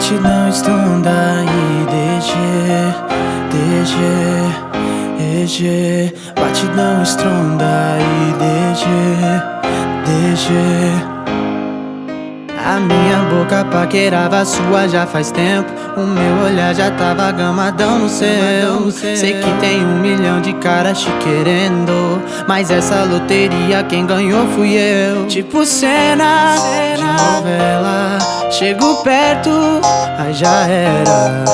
Batidão estronda e DG, DG, EG Batidão estronda e DG, DG a minha boca paquerava a sua já faz tempo. O meu olhar já tava gamadão no céu. Sei que tem um milhão de caras te querendo Mas essa loteria quem ganhou fui eu. Tipo cena, de novela Chego perto, aí já era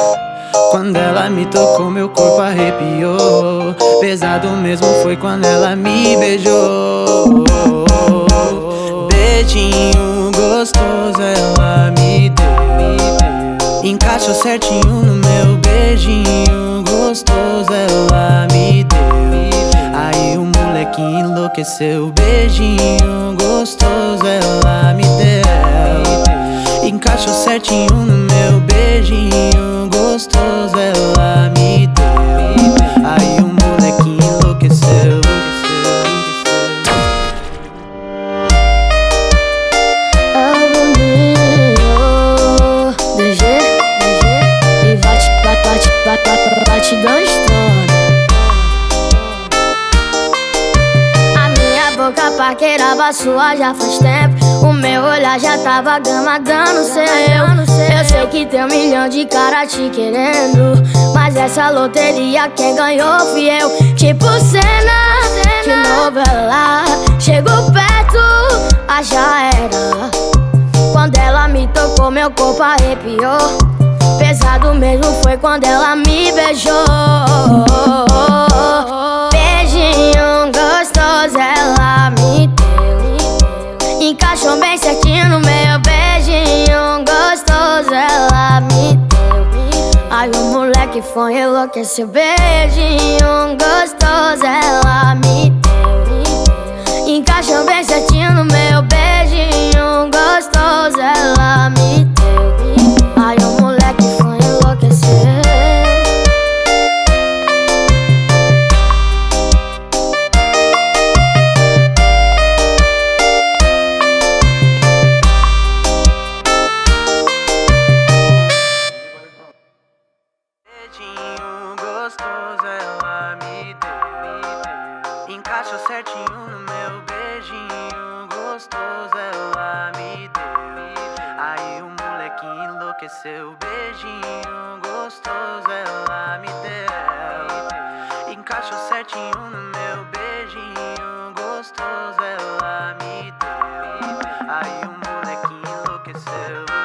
quando ela me tocou, meu corpo arrepiou. Pesado mesmo foi quando ela me beijou. Beijinho gostoso ela me deu. Encaixou certinho no meu beijinho gostoso ela me deu. Aí o moleque enlouqueceu. Beijinho gostoso ela gostoso ela me deu. Aí o moleque enlouqueceu. batidão estrona. A minha boca paquerava sua já faz tempo. Meu olhar já tava gamadando seu. Eu sei que tem um milhão de cara te querendo. Mas essa loteria quem ganhou fui eu. Tipo cena de novela. Chego perto, ah, já era. Quando ela me tocou, meu corpo arrepiou. Pesado mesmo foi quando ela me beijou. O moleque foi enlouqueceu. Beijinho gostoso encaixou certinho no meu beijinho gostoso, ela me deu. Aí o moleque enlouqueceu, beijinho gostoso, é ela me deu. Encaixou certinho no meu beijinho gostoso, ela me deu. Aí o moleque enlouqueceu.